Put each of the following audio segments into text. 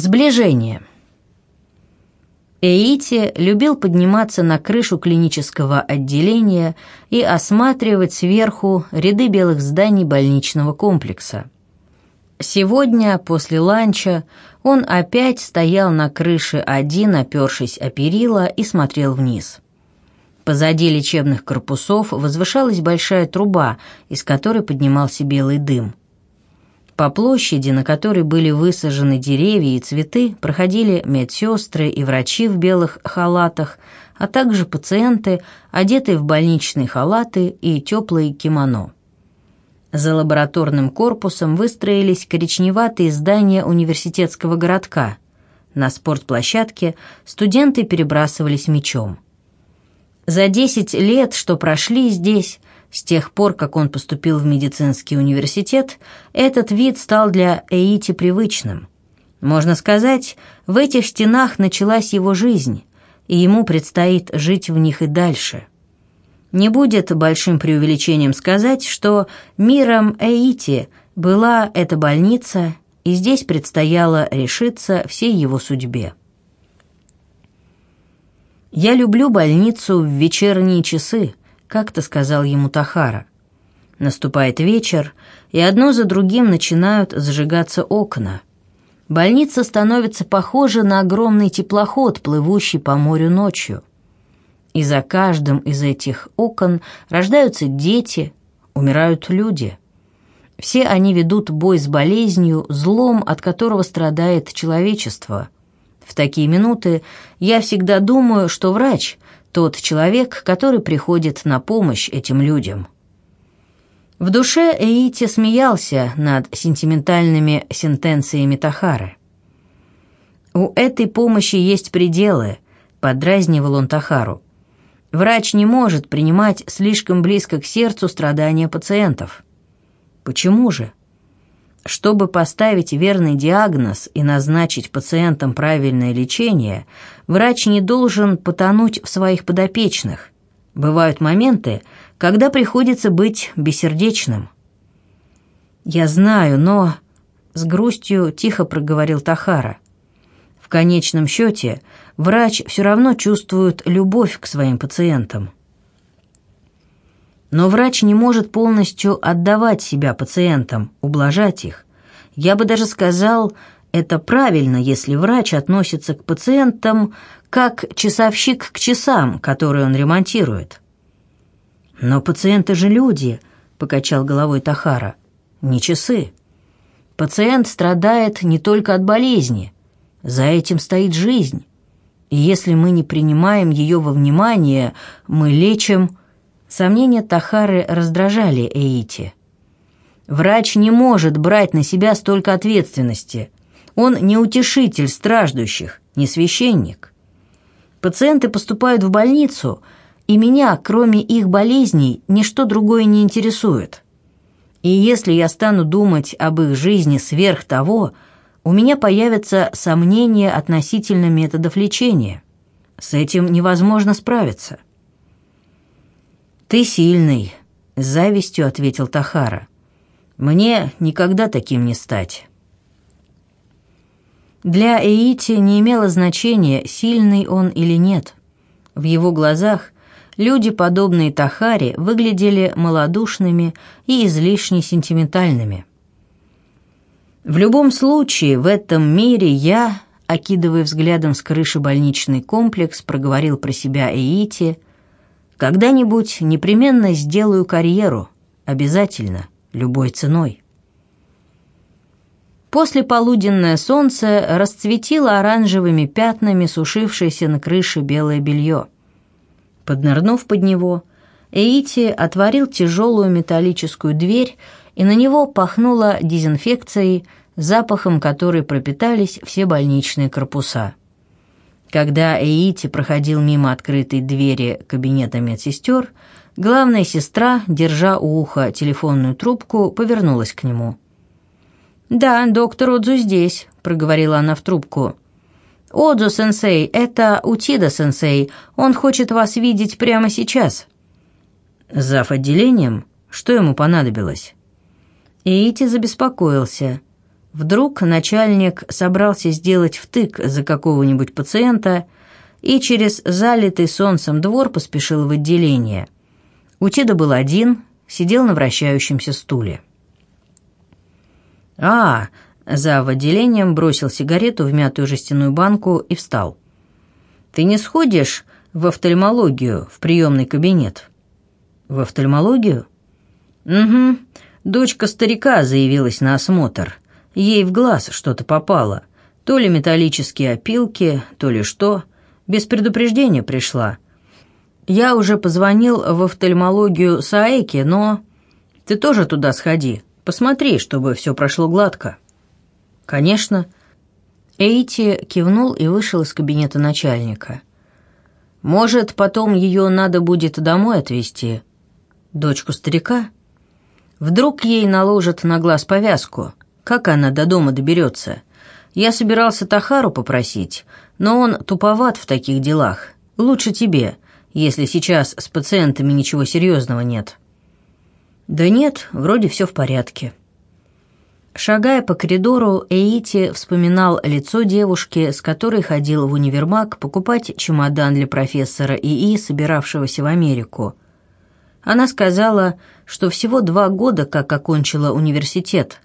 Сближение. Эйти любил подниматься на крышу клинического отделения и осматривать сверху ряды белых зданий больничного комплекса. Сегодня, после ланча, он опять стоял на крыше один, опершись о перила, и смотрел вниз. Позади лечебных корпусов возвышалась большая труба, из которой поднимался белый дым – по площади, на которой были высажены деревья и цветы, проходили медсестры и врачи в белых халатах, а также пациенты, одетые в больничные халаты и теплые кимоно. За лабораторным корпусом выстроились коричневатые здания университетского городка. На спортплощадке студенты перебрасывались мячом. За десять лет, что прошли здесь, с тех пор, как он поступил в медицинский университет, этот вид стал для Эити привычным. Можно сказать, в этих стенах началась его жизнь, и ему предстоит жить в них и дальше. Не будет большим преувеличением сказать, что миром Эити была эта больница, и здесь предстояло решиться всей его судьбе. «Я люблю больницу в вечерние часы», как-то сказал ему Тахара. Наступает вечер, и одно за другим начинают зажигаться окна. Больница становится похожа на огромный теплоход, плывущий по морю ночью. И за каждым из этих окон рождаются дети, умирают люди. Все они ведут бой с болезнью, злом, от которого страдает человечество. В такие минуты я всегда думаю, что врач — тот человек, который приходит на помощь этим людям. В душе Эйти смеялся над сентиментальными сентенциями Тахары. «У этой помощи есть пределы», — подразнивал он Тахару. «Врач не может принимать слишком близко к сердцу страдания пациентов». «Почему же?» Чтобы поставить верный диагноз и назначить пациентам правильное лечение, врач не должен потонуть в своих подопечных. Бывают моменты, когда приходится быть бессердечным. «Я знаю, но...» — с грустью тихо проговорил Тахара. «В конечном счете врач все равно чувствует любовь к своим пациентам». Но врач не может полностью отдавать себя пациентам, ублажать их. Я бы даже сказал, это правильно, если врач относится к пациентам как часовщик к часам, которые он ремонтирует. «Но пациенты же люди», — покачал головой Тахара, — «не часы. Пациент страдает не только от болезни, за этим стоит жизнь. И если мы не принимаем ее во внимание, мы лечим...» Сомнения Тахары раздражали Эйти. Врач не может брать на себя столько ответственности. Он не утешитель страждущих, не священник. Пациенты поступают в больницу, и меня, кроме их болезней, ничто другое не интересует. И если я стану думать об их жизни сверх того, у меня появятся сомнения относительно методов лечения. С этим невозможно справиться. «Ты сильный», — с завистью ответил Тахара. «Мне никогда таким не стать». Для Эити не имело значения, сильный он или нет. В его глазах люди, подобные Тахаре, выглядели малодушными и излишне сентиментальными. В любом случае, в этом мире я, окидывая взглядом с крыши больничный комплекс, проговорил про себя Эити – когда-нибудь непременно сделаю карьеру, обязательно, любой ценой. После полуденное солнце расцветило оранжевыми пятнами сушившееся на крыше белое белье. Поднырнув под него, Эйти отворил тяжелую металлическую дверь, и на него пахнуло дезинфекцией, запахом которой пропитались все больничные корпуса. Когда Эйти проходил мимо открытой двери кабинета медсестер, главная сестра, держа у уха телефонную трубку, повернулась к нему. «Да, доктор Одзу здесь», — проговорила она в трубку. «Одзу-сенсей, это Утида-сенсей, он хочет вас видеть прямо сейчас». «Зав. отделением? Что ему понадобилось?» Эйти забеспокоился. Вдруг начальник собрался сделать втык за какого-нибудь пациента и через залитый солнцем двор поспешил в отделение. Утида был один, сидел на вращающемся стуле. «А, за в отделением бросил сигарету в мятую жестяную банку и встал. «Ты не сходишь в офтальмологию, в приемный кабинет?» «В офтальмологию?» «Угу. Дочка старика заявилась на осмотр. Ей в глаз что-то попало. То ли металлические опилки, то ли что. Без предупреждения пришла. Я уже позвонил в офтальмологию Саэки, но... Ты тоже туда сходи. Посмотри, чтобы все прошло гладко». «Конечно». Эйти кивнул и вышел из кабинета начальника. «Может, потом ее надо будет домой отвезти? Дочку старика? Вдруг ей наложат на глаз повязку? Как она до дома доберется? Я собирался Тахару попросить, но он туповат в таких делах. Лучше тебе, если сейчас с пациентами ничего серьезного нет». «Да нет, вроде все в порядке». Шагая по коридору, Эйти вспоминал лицо девушки, с которой ходил в универмаг покупать чемодан для профессора ИИ, собиравшегося в Америку. Она сказала, что всего два года как окончила университет.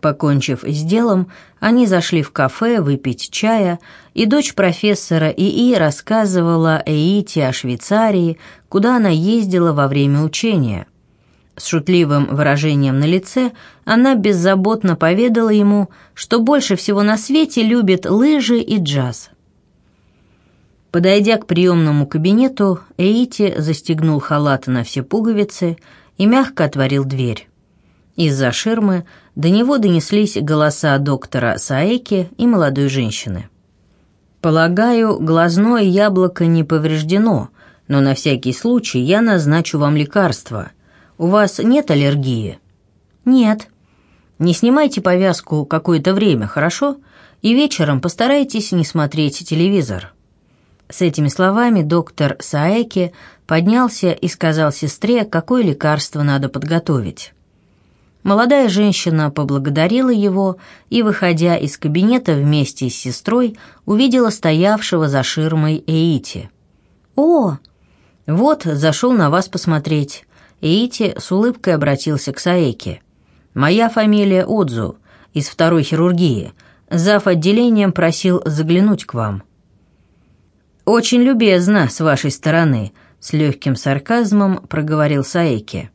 Покончив с делом, они зашли в кафе выпить чая, и дочь профессора ИИ рассказывала Эйти о Швейцарии, куда она ездила во время учения – с шутливым выражением на лице она беззаботно поведала ему, что больше всего на свете любит лыжи и джаз. Подойдя к приемному кабинету, Эйти застегнул халат на все пуговицы и мягко отворил дверь. Из-за ширмы до него донеслись голоса доктора Саэки и молодой женщины. «Полагаю, глазное яблоко не повреждено, но на всякий случай я назначу вам лекарство», у вас нет аллергии?» «Нет». «Не снимайте повязку какое-то время, хорошо? И вечером постарайтесь не смотреть телевизор». С этими словами доктор Саэки поднялся и сказал сестре, какое лекарство надо подготовить. Молодая женщина поблагодарила его и, выходя из кабинета вместе с сестрой, увидела стоявшего за ширмой Эити. «О, вот, зашел на вас посмотреть. Иити с улыбкой обратился к Саэке. «Моя фамилия Отзу, из второй хирургии. Зав. отделением просил заглянуть к вам». «Очень любезно с вашей стороны», — с легким сарказмом проговорил Саэки.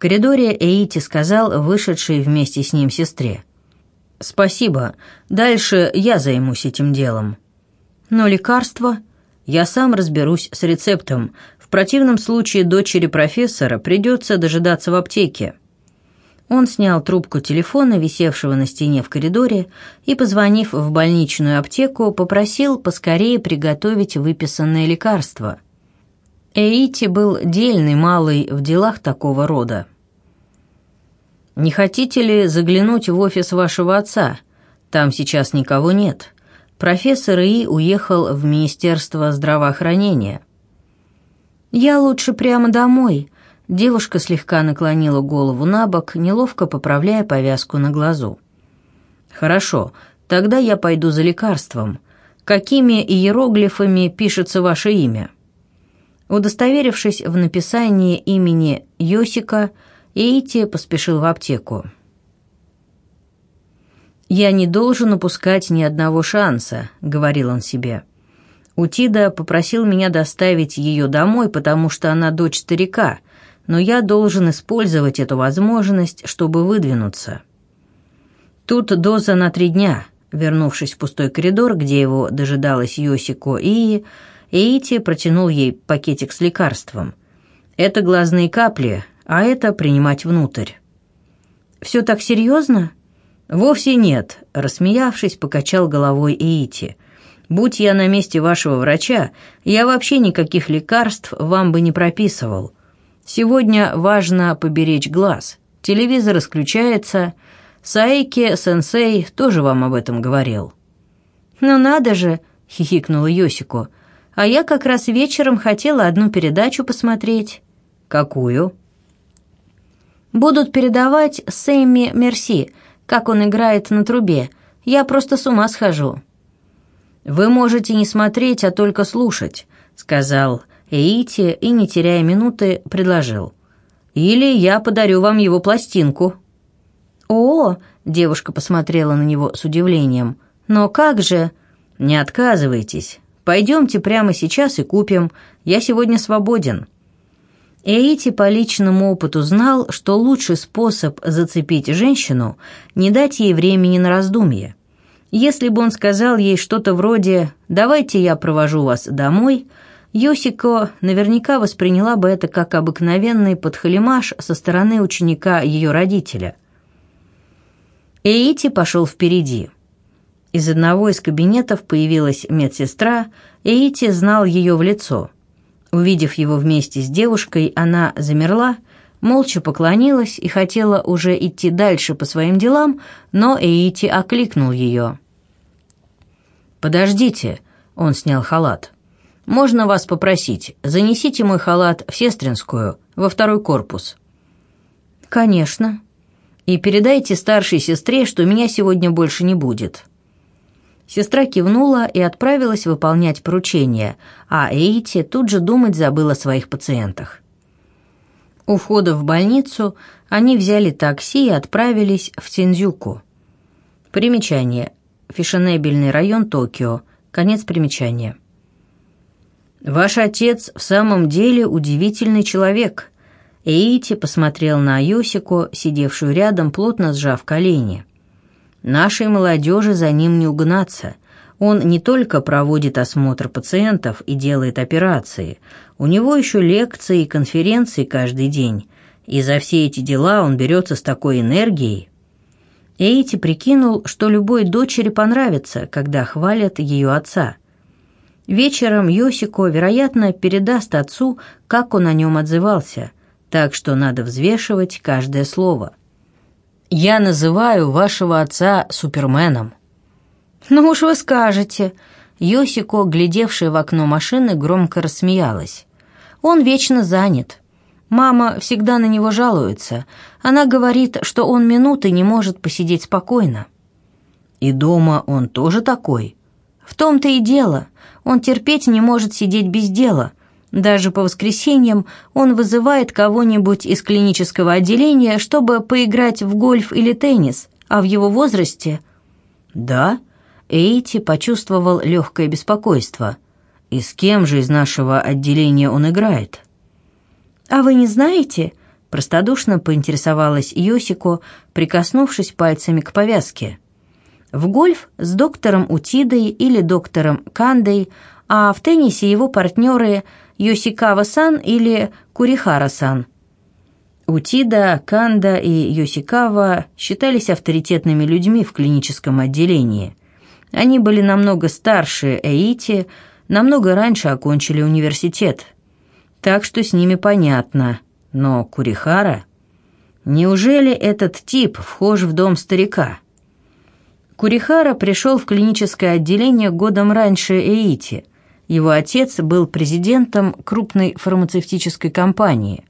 В коридоре Эйти сказал вышедшей вместе с ним сестре. «Спасибо. Дальше я займусь этим делом». «Но лекарство...» «Я сам разберусь с рецептом противном случае дочери профессора придется дожидаться в аптеке. Он снял трубку телефона, висевшего на стене в коридоре, и, позвонив в больничную аптеку, попросил поскорее приготовить выписанное лекарство. Эйти был дельный малый в делах такого рода. «Не хотите ли заглянуть в офис вашего отца? Там сейчас никого нет. Профессор И уехал в Министерство здравоохранения». «Я лучше прямо домой». Девушка слегка наклонила голову на бок, неловко поправляя повязку на глазу. «Хорошо, тогда я пойду за лекарством. Какими иероглифами пишется ваше имя?» Удостоверившись в написании имени Йосика, Эйти поспешил в аптеку. «Я не должен упускать ни одного шанса», — говорил он себе. Утида попросил меня доставить ее домой, потому что она дочь старика, но я должен использовать эту возможность, чтобы выдвинуться. Тут доза на три дня. Вернувшись в пустой коридор, где его дожидалась Йосико и Эйти протянул ей пакетик с лекарством. Это глазные капли, а это принимать внутрь. «Все так серьезно?» «Вовсе нет», — рассмеявшись, покачал головой Эйти — Будь я на месте вашего врача, я вообще никаких лекарств вам бы не прописывал. Сегодня важно поберечь глаз. Телевизор исключается. Саэки-сенсей тоже вам об этом говорил». «Ну надо же!» — хихикнула Йосико. «А я как раз вечером хотела одну передачу посмотреть». «Какую?» «Будут передавать Сэмми Мерси, как он играет на трубе. Я просто с ума схожу». «Вы можете не смотреть, а только слушать», — сказал Эйти и, не теряя минуты, предложил. «Или я подарю вам его пластинку». «О!» — девушка посмотрела на него с удивлением. «Но как же?» «Не отказывайтесь. Пойдемте прямо сейчас и купим. Я сегодня свободен». Эйти по личному опыту знал, что лучший способ зацепить женщину – не дать ей времени на раздумье. Если бы он сказал ей что-то вроде «давайте я провожу вас домой», Йосико наверняка восприняла бы это как обыкновенный подхалимаш со стороны ученика ее родителя. Эйти пошел впереди. Из одного из кабинетов появилась медсестра, Эйти знал ее в лицо. Увидев его вместе с девушкой, она замерла, молча поклонилась и хотела уже идти дальше по своим делам, но Эйти окликнул ее. «Подождите», — он снял халат. «Можно вас попросить, занесите мой халат в Сестринскую, во второй корпус». «Конечно», и передайте старшей сестре, что меня сегодня больше не будет». Сестра кивнула и отправилась выполнять поручение, а Эйти тут же думать забыла о своих пациентах. У входа в больницу они взяли такси и отправились в Синдзюку. Примечание. Фешенебельный район Токио. Конец примечания. «Ваш отец в самом деле удивительный человек», Эйти посмотрел на Йосику, сидевшую рядом, плотно сжав колени. «Нашей молодежи за ним не угнаться. Он не только проводит осмотр пациентов и делает операции, у него еще лекции и конференции каждый день, и за все эти дела он берется с такой энергией». Эйти прикинул, что любой дочери понравится, когда хвалят ее отца. Вечером Йосико, вероятно, передаст отцу, как он о нем отзывался – так что надо взвешивать каждое слово. Я называю вашего отца Суперменом». «Ну уж вы скажете». Йосико, глядевшая в окно машины, громко рассмеялась. «Он вечно занят. Мама всегда на него жалуется. Она говорит, что он минуты не может посидеть спокойно». «И дома он тоже такой?» «В том-то и дело. Он терпеть не может сидеть без дела. Даже по воскресеньям он вызывает кого-нибудь из клинического отделения, чтобы поиграть в гольф или теннис, а в его возрасте... Да, Эйти почувствовал легкое беспокойство. И с кем же из нашего отделения он играет? А вы не знаете? Простодушно поинтересовалась Йосико, прикоснувшись пальцами к повязке. В гольф с доктором Утидой или доктором Кандой, а в теннисе его партнеры Йосикава-сан или Курихара-сан. Утида, Канда и Йосикава считались авторитетными людьми в клиническом отделении. Они были намного старше Эити, намного раньше окончили университет. Так что с ними понятно. Но Курихара... Неужели этот тип вхож в дом старика? Курихара пришел в клиническое отделение годом раньше Эити. Его отец был президентом крупной фармацевтической компании.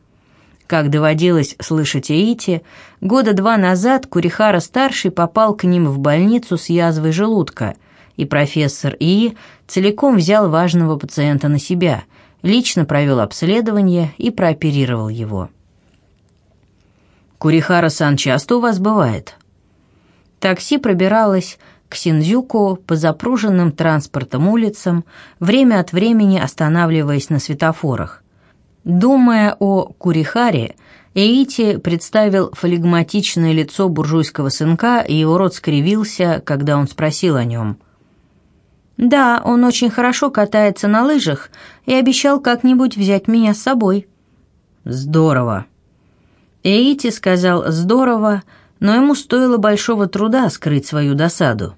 Как доводилось слышать Эйти, года два назад Курихара-старший попал к ним в больницу с язвой желудка, и профессор И целиком взял важного пациента на себя, лично провел обследование и прооперировал его. «Курихара-сан часто у вас бывает?» Такси пробиралось к Синдзюку по запруженным транспортом улицам, время от времени останавливаясь на светофорах. Думая о Курихаре, Эйти представил флегматичное лицо буржуйского сынка, и его рот скривился, когда он спросил о нем. «Да, он очень хорошо катается на лыжах и обещал как-нибудь взять меня с собой». «Здорово». Эйти сказал «здорово», но ему стоило большого труда скрыть свою досаду.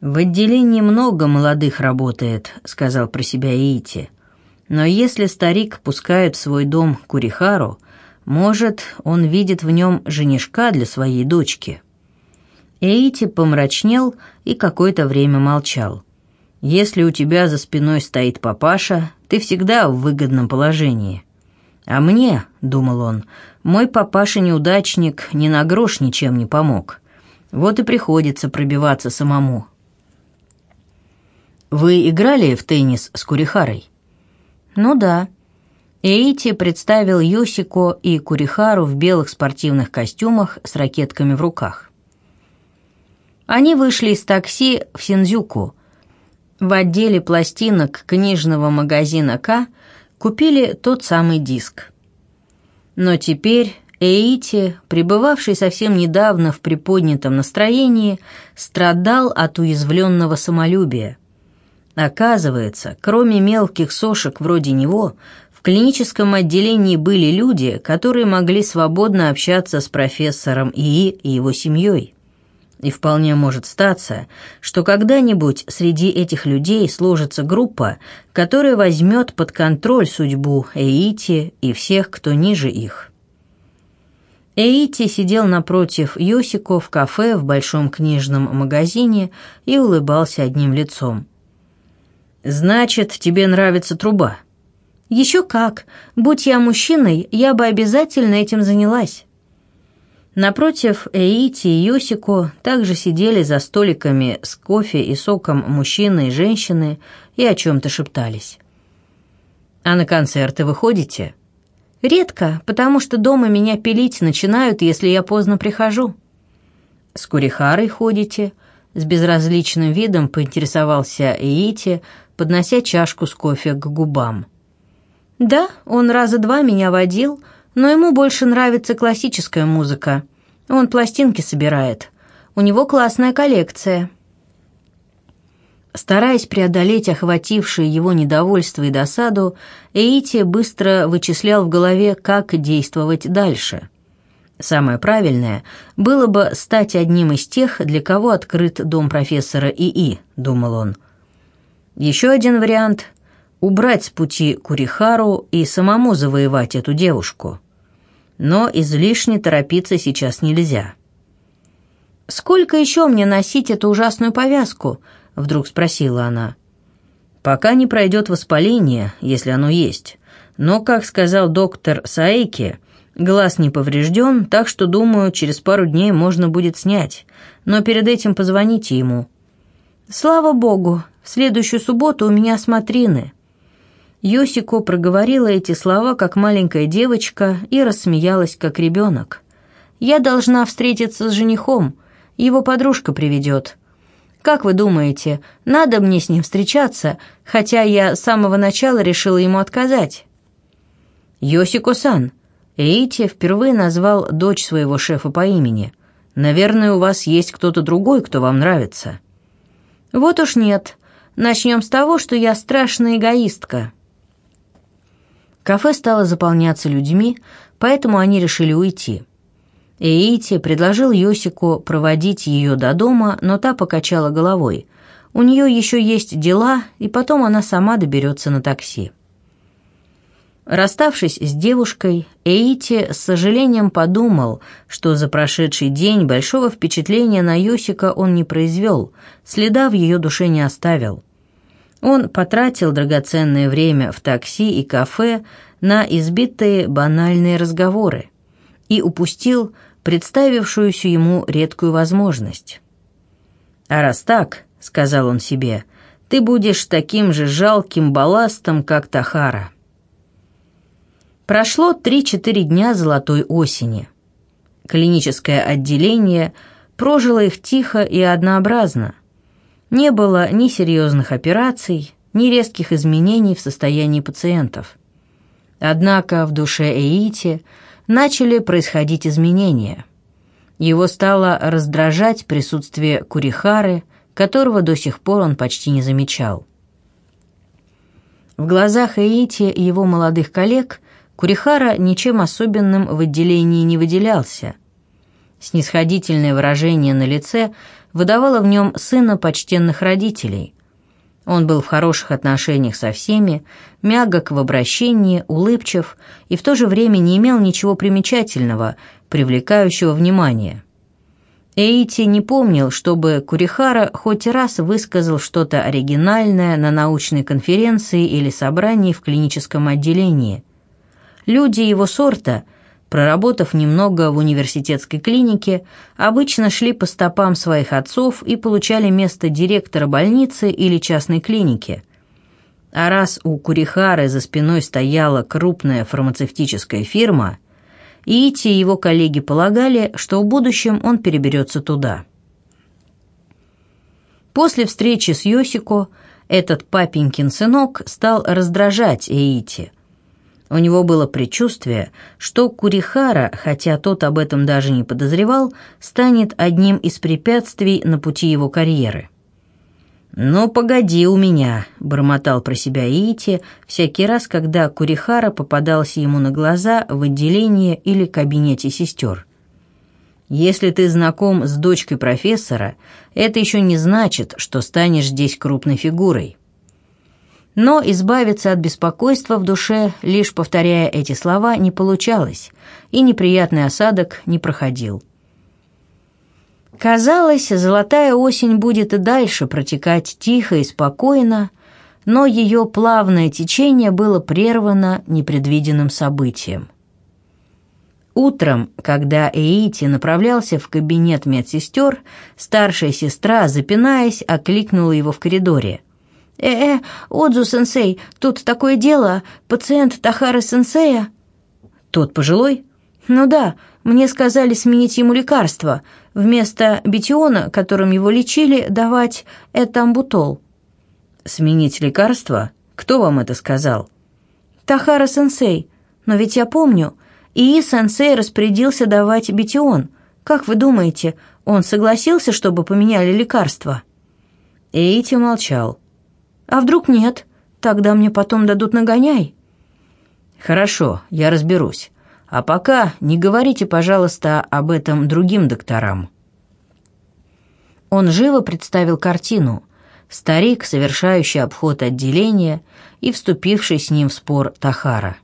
«В отделении много молодых работает», — сказал про себя Иити. «Но если старик пускает в свой дом Курихару, может, он видит в нем женишка для своей дочки». Эйти помрачнел и какое-то время молчал. «Если у тебя за спиной стоит папаша, ты всегда в выгодном положении». «А мне», — думал он, — «мой папаша-неудачник ни на грош ничем не помог. Вот и приходится пробиваться самому. Вы играли в теннис с Курихарой? Ну да. Эйти представил Йосико и Курихару в белых спортивных костюмах с ракетками в руках. Они вышли из такси в Синдзюку. В отделе пластинок книжного магазина К купили тот самый диск. Но теперь Эйти, пребывавший совсем недавно в приподнятом настроении, страдал от уязвленного самолюбия. Оказывается, кроме мелких сошек вроде него, в клиническом отделении были люди, которые могли свободно общаться с профессором ИИ и его семьей. И вполне может статься, что когда-нибудь среди этих людей сложится группа, которая возьмет под контроль судьбу Эити и всех, кто ниже их. Эити сидел напротив Йосико в кафе в большом книжном магазине и улыбался одним лицом. «Значит, тебе нравится труба?» «Еще как. Будь я мужчиной, я бы обязательно этим занялась». Напротив, Эити и Йосико также сидели за столиками с кофе и соком мужчины и женщины и о чем-то шептались. «А на концерты вы ходите?» «Редко, потому что дома меня пилить начинают, если я поздно прихожу». «С Курихарой ходите?» С безразличным видом поинтересовался Эити, поднося чашку с кофе к губам. «Да, он раза два меня водил, но ему больше нравится классическая музыка. Он пластинки собирает. У него классная коллекция». Стараясь преодолеть охватившее его недовольство и досаду, Эйти быстро вычислял в голове, как действовать дальше. Самое правильное было бы стать одним из тех, для кого открыт дом профессора ИИ, думал он. Еще один вариант — убрать с пути Курихару и самому завоевать эту девушку. Но излишне торопиться сейчас нельзя. «Сколько еще мне носить эту ужасную повязку?» — вдруг спросила она. «Пока не пройдет воспаление, если оно есть. Но, как сказал доктор Саэки, глаз не поврежден, так что, думаю, через пару дней можно будет снять. Но перед этим позвоните ему». «Слава богу, следующую субботу у меня смотрины». Йосико проговорила эти слова, как маленькая девочка, и рассмеялась, как ребенок. «Я должна встретиться с женихом. Его подружка приведет. Как вы думаете, надо мне с ним встречаться, хотя я с самого начала решила ему отказать?» «Йосико-сан», Эйти впервые назвал дочь своего шефа по имени. «Наверное, у вас есть кто-то другой, кто вам нравится». «Вот уж нет. Начнем с того, что я страшная эгоистка». Кафе стало заполняться людьми, поэтому они решили уйти. Эйти предложил Йосику проводить ее до дома, но та покачала головой. У нее еще есть дела, и потом она сама доберется на такси. Расставшись с девушкой, Эйти с сожалением подумал, что за прошедший день большого впечатления на Йосика он не произвел, следа в ее душе не оставил. Он потратил драгоценное время в такси и кафе на избитые банальные разговоры и упустил представившуюся ему редкую возможность. «А раз так, — сказал он себе, — ты будешь таким же жалким балластом, как Тахара». Прошло три-четыре дня золотой осени. Клиническое отделение прожило их тихо и однообразно. Не было ни серьезных операций, ни резких изменений в состоянии пациентов. Однако в душе Эити начали происходить изменения. Его стало раздражать присутствие Курихары, которого до сих пор он почти не замечал. В глазах Эити и его молодых коллег Курихара ничем особенным в отделении не выделялся. Снисходительное выражение на лице выдавало в нем сына почтенных родителей. Он был в хороших отношениях со всеми, мягок в обращении, улыбчив и в то же время не имел ничего примечательного, привлекающего внимание. Эйти не помнил, чтобы Курихара хоть раз высказал что-то оригинальное на научной конференции или собрании в клиническом отделении – Люди его сорта проработав немного в университетской клинике, обычно шли по стопам своих отцов и получали место директора больницы или частной клиники. А раз у Курихары за спиной стояла крупная фармацевтическая фирма, Ити и его коллеги полагали, что в будущем он переберется туда. После встречи с Йосико этот папенькин сынок стал раздражать Эити – у него было предчувствие, что Курихара, хотя тот об этом даже не подозревал, станет одним из препятствий на пути его карьеры. «Ну, погоди у меня», — бормотал про себя Иити всякий раз, когда Курихара попадался ему на глаза в отделении или кабинете сестер. «Если ты знаком с дочкой профессора, это еще не значит, что станешь здесь крупной фигурой. Но избавиться от беспокойства в душе, лишь повторяя эти слова, не получалось, и неприятный осадок не проходил. Казалось, золотая осень будет и дальше протекать тихо и спокойно, но ее плавное течение было прервано непредвиденным событием. Утром, когда Эйти направлялся в кабинет медсестер, старшая сестра, запинаясь, окликнула его в коридоре – «Э-э, Отзу-сенсей, тут такое дело, пациент Тахары-сенсея». «Тот пожилой?» «Ну да, мне сказали сменить ему лекарство. Вместо битиона, которым его лечили, давать этамбутол». «Сменить лекарство? Кто вам это сказал?» «Тахара-сенсей. Но ведь я помню, Ии-сенсей распорядился давать битион. Как вы думаете, он согласился, чтобы поменяли лекарство?» Эйти молчал. А вдруг нет? Тогда мне потом дадут нагоняй. Хорошо, я разберусь. А пока не говорите, пожалуйста, об этом другим докторам. Он живо представил картину. Старик, совершающий обход отделения и вступивший с ним в спор Тахара.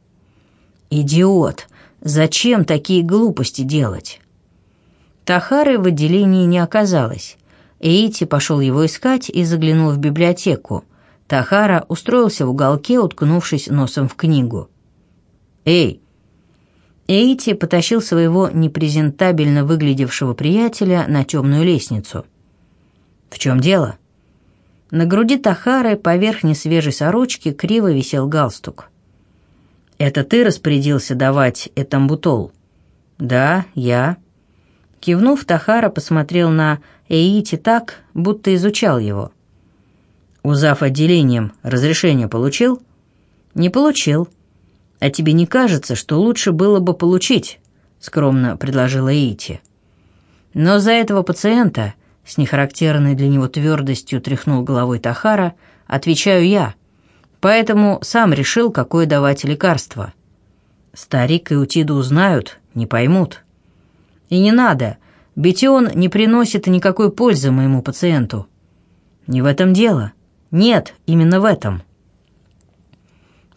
«Идиот! Зачем такие глупости делать?» Тахары в отделении не оказалось. Эйти пошел его искать и заглянул в библиотеку – Тахара устроился в уголке, уткнувшись носом в книгу. «Эй!» Эйти потащил своего непрезентабельно выглядевшего приятеля на темную лестницу. «В чем дело?» На груди Тахары поверх несвежей сорочки криво висел галстук. «Это ты распорядился давать этамбутол?» «Да, я». Кивнув, Тахара посмотрел на Эйти так, будто изучал его. У зав. отделением разрешение получил? Не получил. А тебе не кажется, что лучше было бы получить? Скромно предложила Ити. Но за этого пациента, с нехарактерной для него твердостью тряхнул головой Тахара, отвечаю я. Поэтому сам решил, какое давать лекарство. Старик и Утиду узнают, не поймут. И не надо, бетион не приносит никакой пользы моему пациенту. Не в этом дело. Нет, именно в этом.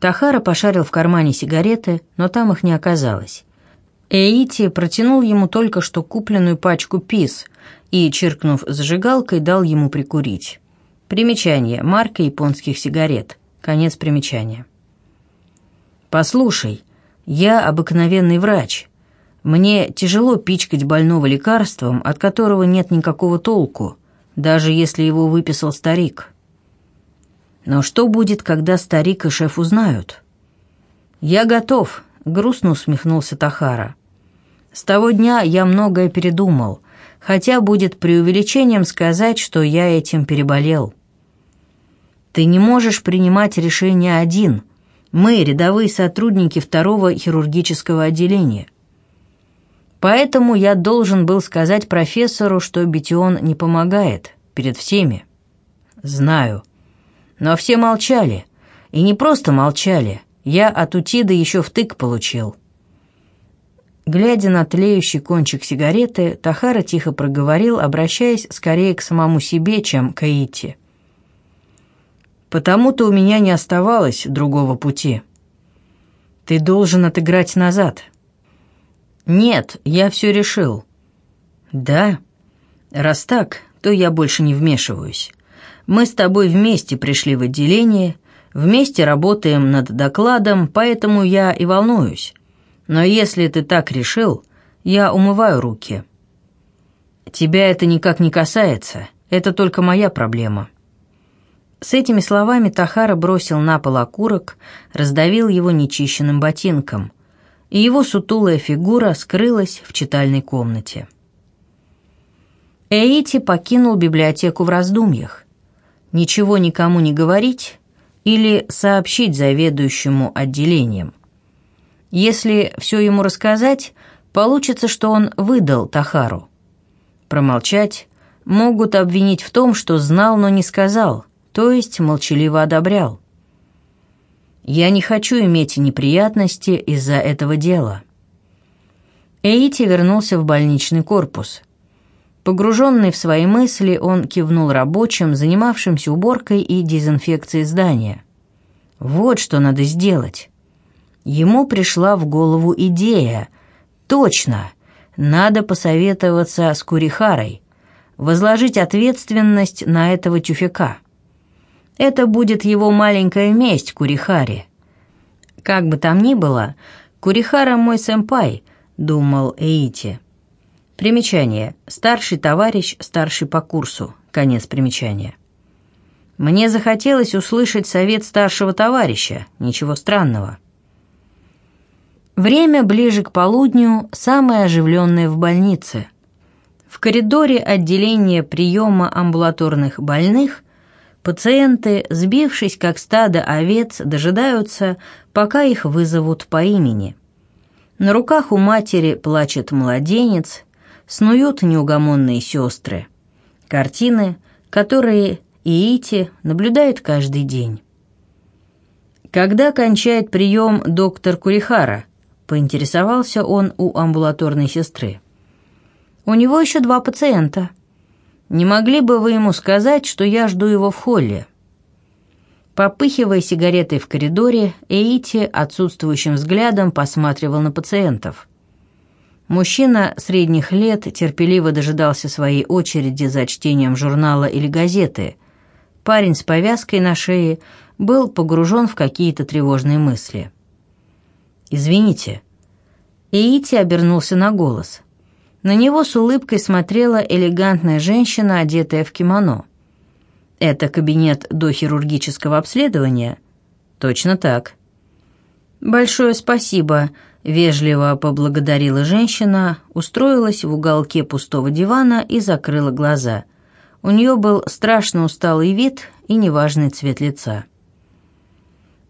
Тахара пошарил в кармане сигареты, но там их не оказалось. Эйти протянул ему только что купленную пачку пис и, чиркнув зажигалкой, дал ему прикурить. Примечание. Марка японских сигарет. Конец примечания. «Послушай, я обыкновенный врач. Мне тяжело пичкать больного лекарством, от которого нет никакого толку, даже если его выписал старик». Но что будет, когда старик и шеф узнают? Я готов, грустно усмехнулся Тахара. С того дня я многое передумал, хотя будет преувеличением сказать, что я этим переболел. Ты не можешь принимать решения один. Мы рядовые сотрудники второго хирургического отделения. Поэтому я должен был сказать профессору, что битион не помогает перед всеми. Знаю. Но все молчали. И не просто молчали. Я от Утида еще втык получил. Глядя на тлеющий кончик сигареты, Тахара тихо проговорил, обращаясь скорее к самому себе, чем к Аити. «Потому-то у меня не оставалось другого пути. Ты должен отыграть назад». «Нет, я все решил». «Да? Раз так, то я больше не вмешиваюсь. Мы с тобой вместе пришли в отделение, вместе работаем над докладом, поэтому я и волнуюсь. Но если ты так решил, я умываю руки. Тебя это никак не касается, это только моя проблема». С этими словами Тахара бросил на пол окурок, раздавил его нечищенным ботинком, и его сутулая фигура скрылась в читальной комнате. Эйти покинул библиотеку в раздумьях. Ничего никому не говорить или сообщить заведующему отделением. Если все ему рассказать, получится, что он выдал Тахару. Промолчать могут обвинить в том, что знал, но не сказал, то есть молчаливо одобрял. Я не хочу иметь неприятности из-за этого дела. Эйти вернулся в больничный корпус. Погруженный в свои мысли, он кивнул рабочим, занимавшимся уборкой и дезинфекцией здания. Вот что надо сделать. Ему пришла в голову идея. Точно, надо посоветоваться с Курихарой, возложить ответственность на этого тюфяка. Это будет его маленькая месть Курихаре. Как бы там ни было, Курихара мой сэмпай, думал Эйти. Примечание. Старший товарищ, старший по курсу. Конец примечания. Мне захотелось услышать совет старшего товарища. Ничего странного. Время ближе к полудню, самое оживленное в больнице. В коридоре отделения приема амбулаторных больных пациенты, сбившись как стадо овец, дожидаются, пока их вызовут по имени. На руках у матери плачет младенец, снуют неугомонные сестры. Картины, которые Иити наблюдает каждый день. Когда кончает прием доктор Курихара, поинтересовался он у амбулаторной сестры. У него еще два пациента. Не могли бы вы ему сказать, что я жду его в холле? Попыхивая сигаретой в коридоре, Эйти отсутствующим взглядом посматривал на пациентов. Мужчина средних лет терпеливо дожидался своей очереди за чтением журнала или газеты. Парень с повязкой на шее был погружен в какие-то тревожные мысли. «Извините». Иити обернулся на голос. На него с улыбкой смотрела элегантная женщина, одетая в кимоно. «Это кабинет до хирургического обследования?» «Точно так». «Большое спасибо», — вежливо поблагодарила женщина, устроилась в уголке пустого дивана и закрыла глаза. У нее был страшно усталый вид и неважный цвет лица.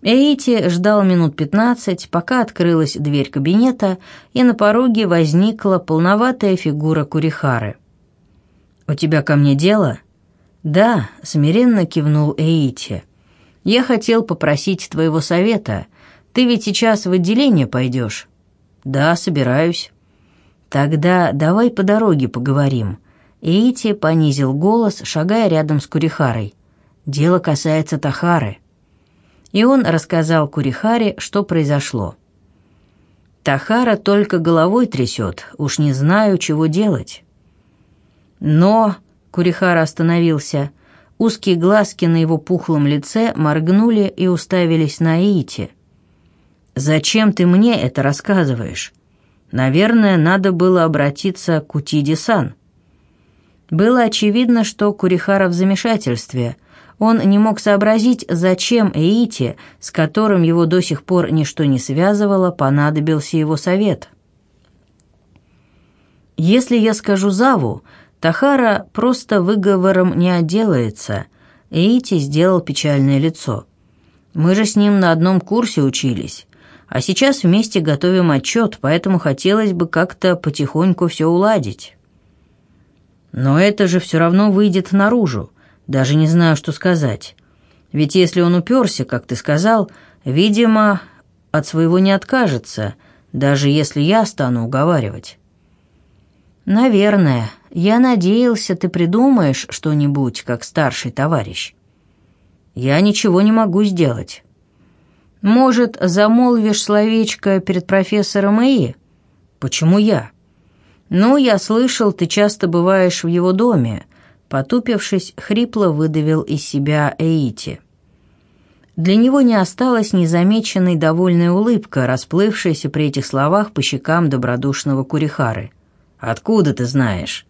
Эйти ждал минут пятнадцать, пока открылась дверь кабинета, и на пороге возникла полноватая фигура Курихары. «У тебя ко мне дело?» «Да», — смиренно кивнул Эйти. «Я хотел попросить твоего совета. Ты ведь сейчас в отделение пойдешь?» «Да, собираюсь». «Тогда давай по дороге поговорим». Эйти понизил голос, шагая рядом с Курихарой. «Дело касается Тахары» и он рассказал Курихаре, что произошло. Тахара только головой трясет, уж не знаю, чего делать. Но Курихара остановился. Узкие глазки на его пухлом лице моргнули и уставились на Ити. «Зачем ты мне это рассказываешь? Наверное, надо было обратиться к Утиди-сан». Было очевидно, что Курихара в замешательстве – он не мог сообразить, зачем Эйти, с которым его до сих пор ничто не связывало, понадобился его совет. «Если я скажу Заву, Тахара просто выговором не отделается», Эйти сделал печальное лицо. «Мы же с ним на одном курсе учились, а сейчас вместе готовим отчет, поэтому хотелось бы как-то потихоньку все уладить». «Но это же все равно выйдет наружу. Даже не знаю, что сказать. Ведь если он уперся, как ты сказал, видимо, от своего не откажется, даже если я стану уговаривать. Наверное. Я надеялся, ты придумаешь что-нибудь, как старший товарищ. Я ничего не могу сделать. Может, замолвишь словечко перед профессором И? Почему я? Ну, я слышал, ты часто бываешь в его доме, Потупившись, хрипло выдавил из себя Эйти. Для него не осталась незамеченной довольная улыбка, расплывшаяся при этих словах по щекам добродушного Курихары. «Откуда ты знаешь?»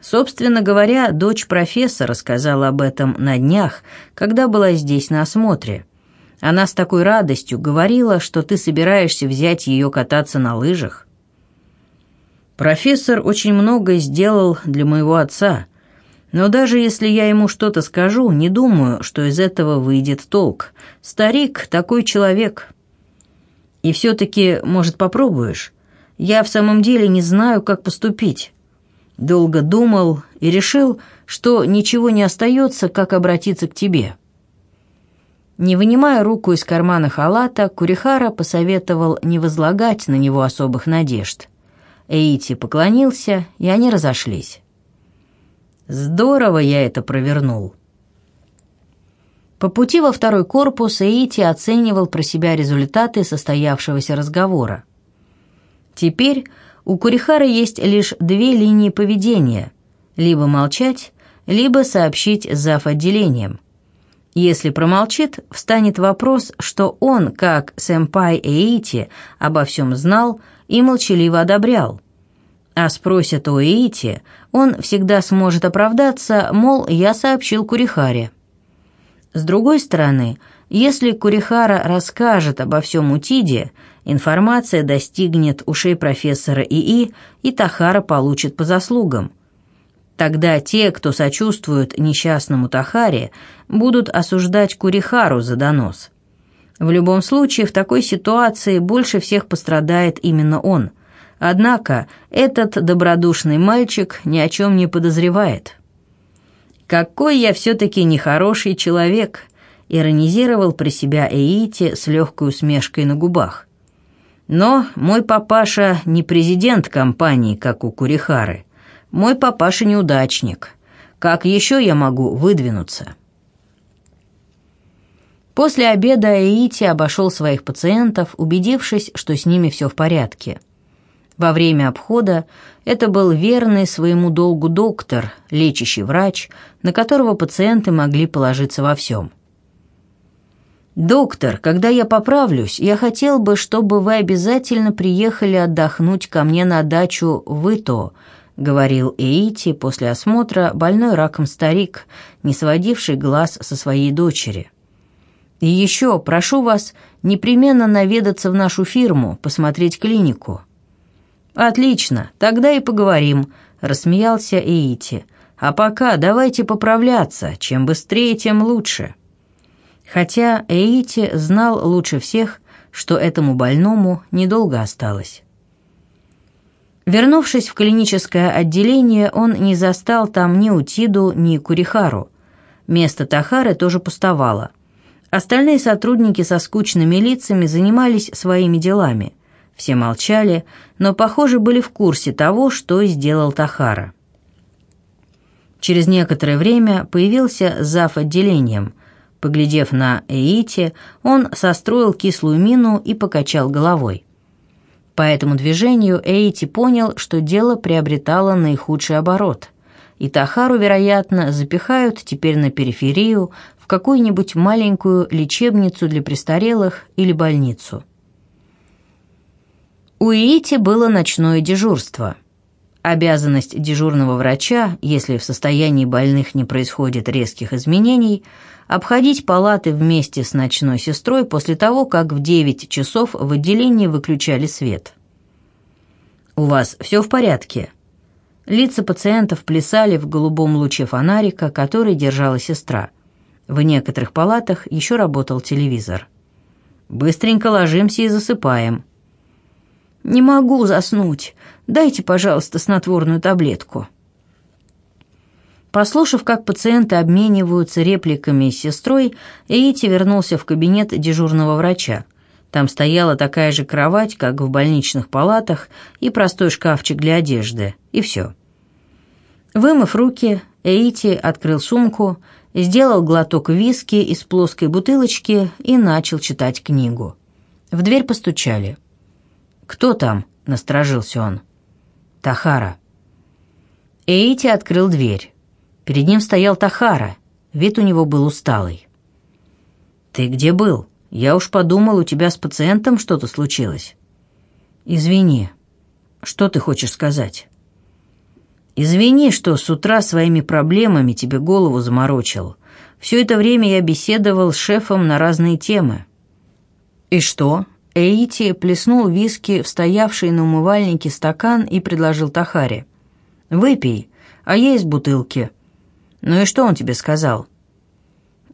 Собственно говоря, дочь профессора сказала об этом на днях, когда была здесь на осмотре. Она с такой радостью говорила, что ты собираешься взять ее кататься на лыжах. Профессор очень многое сделал для моего отца, но даже если я ему что-то скажу, не думаю, что из этого выйдет толк. Старик такой человек. И все-таки, может, попробуешь? Я в самом деле не знаю, как поступить. Долго думал и решил, что ничего не остается, как обратиться к тебе». Не вынимая руку из кармана халата, Курихара посоветовал не возлагать на него особых надежд. Эйти поклонился, и они разошлись. «Здорово я это провернул». По пути во второй корпус Эйти оценивал про себя результаты состоявшегося разговора. Теперь у Курихара есть лишь две линии поведения – либо молчать, либо сообщить зав. отделением – если промолчит, встанет вопрос, что он, как сэмпай Эйти, обо всем знал и молчаливо одобрял. А спросят у Эйти, он всегда сможет оправдаться, мол, я сообщил Курихаре. С другой стороны, если Курихара расскажет обо всем Утиде, информация достигнет ушей профессора ИИ, и Тахара получит по заслугам. Тогда те, кто сочувствует несчастному Тахаре, будут осуждать Курихару за донос. В любом случае, в такой ситуации больше всех пострадает именно он. Однако этот добродушный мальчик ни о чем не подозревает. «Какой я все-таки нехороший человек!» — иронизировал про себя Эйти с легкой усмешкой на губах. «Но мой папаша не президент компании, как у Курихары. Мой папаша неудачник. Как еще я могу выдвинуться?» После обеда Аити обошел своих пациентов, убедившись, что с ними все в порядке. Во время обхода это был верный своему долгу доктор, лечащий врач, на которого пациенты могли положиться во всем. «Доктор, когда я поправлюсь, я хотел бы, чтобы вы обязательно приехали отдохнуть ко мне на дачу в Ито», говорил Эйти после осмотра больной раком старик, не сводивший глаз со своей дочери. «И еще прошу вас непременно наведаться в нашу фирму, посмотреть клинику». «Отлично, тогда и поговорим», — рассмеялся Эйти. «А пока давайте поправляться, чем быстрее, тем лучше». Хотя Эйти знал лучше всех, что этому больному недолго осталось. Вернувшись в клиническое отделение, он не застал там ни Утиду, ни Курихару. Место Тахары тоже пустовало. Остальные сотрудники со скучными лицами занимались своими делами. Все молчали, но, похоже, были в курсе того, что сделал Тахара. Через некоторое время появился зав. отделением. Поглядев на Эити, он состроил кислую мину и покачал головой. По этому движению Эйти понял, что дело приобретало наихудший оборот. И Тахару, вероятно, запихают теперь на периферию в какую-нибудь маленькую лечебницу для престарелых или больницу. У Эйти было ночное дежурство. Обязанность дежурного врача, если в состоянии больных не происходит резких изменений – обходить палаты вместе с ночной сестрой после того, как в 9 часов в отделении выключали свет. «У вас все в порядке?» Лица пациентов плясали в голубом луче фонарика, который держала сестра. В некоторых палатах еще работал телевизор. «Быстренько ложимся и засыпаем». «Не могу заснуть. Дайте, пожалуйста, снотворную таблетку». Послушав, как пациенты обмениваются репликами с сестрой, Эйти вернулся в кабинет дежурного врача. Там стояла такая же кровать, как в больничных палатах, и простой шкафчик для одежды, и все. Вымыв руки, Эйти открыл сумку, сделал глоток виски из плоской бутылочки и начал читать книгу. В дверь постучали. «Кто там?» — насторожился он. «Тахара». Эйти открыл дверь. Перед ним стоял Тахара, вид у него был усталый. «Ты где был? Я уж подумал, у тебя с пациентом что-то случилось». «Извини. Что ты хочешь сказать?» «Извини, что с утра своими проблемами тебе голову заморочил. Все это время я беседовал с шефом на разные темы». «И что?» Эйти плеснул виски в стоявший на умывальнике стакан и предложил Тахаре. «Выпей, а из бутылки». «Ну и что он тебе сказал?»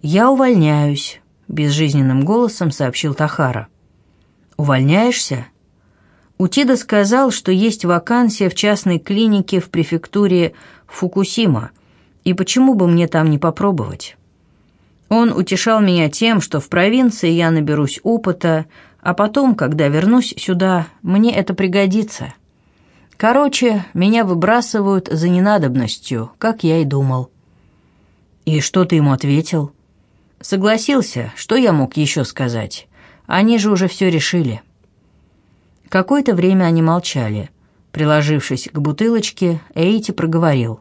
«Я увольняюсь», — безжизненным голосом сообщил Тахара. «Увольняешься?» Утида сказал, что есть вакансия в частной клинике в префектуре Фукусима, и почему бы мне там не попробовать? Он утешал меня тем, что в провинции я наберусь опыта, а потом, когда вернусь сюда, мне это пригодится. Короче, меня выбрасывают за ненадобностью, как я и думал. И что ты ему ответил? Согласился, что я мог еще сказать? Они же уже все решили. Какое-то время они молчали. Приложившись к бутылочке, Эйти проговорил.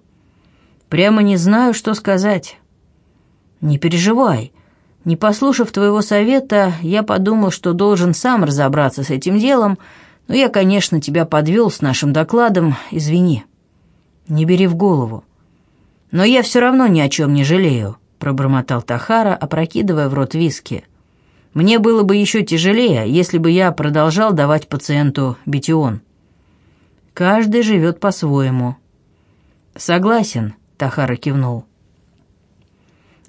«Прямо не знаю, что сказать». «Не переживай. Не послушав твоего совета, я подумал, что должен сам разобраться с этим делом, но я, конечно, тебя подвел с нашим докладом, извини. Не бери в голову. Но я все равно ни о чем не жалею пробормотал Тахара, опрокидывая в рот виски. «Мне было бы еще тяжелее, если бы я продолжал давать пациенту битион». «Каждый живет по-своему». «Согласен», — Тахара кивнул.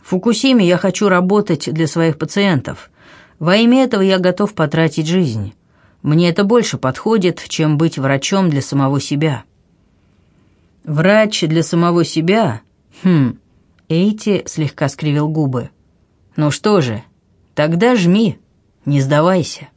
«В Фукусиме я хочу работать для своих пациентов. Во имя этого я готов потратить жизнь. Мне это больше подходит, чем быть врачом для самого себя». «Врач для самого себя? Хм, Эйти слегка скривил губы. «Ну что же, тогда жми, не сдавайся».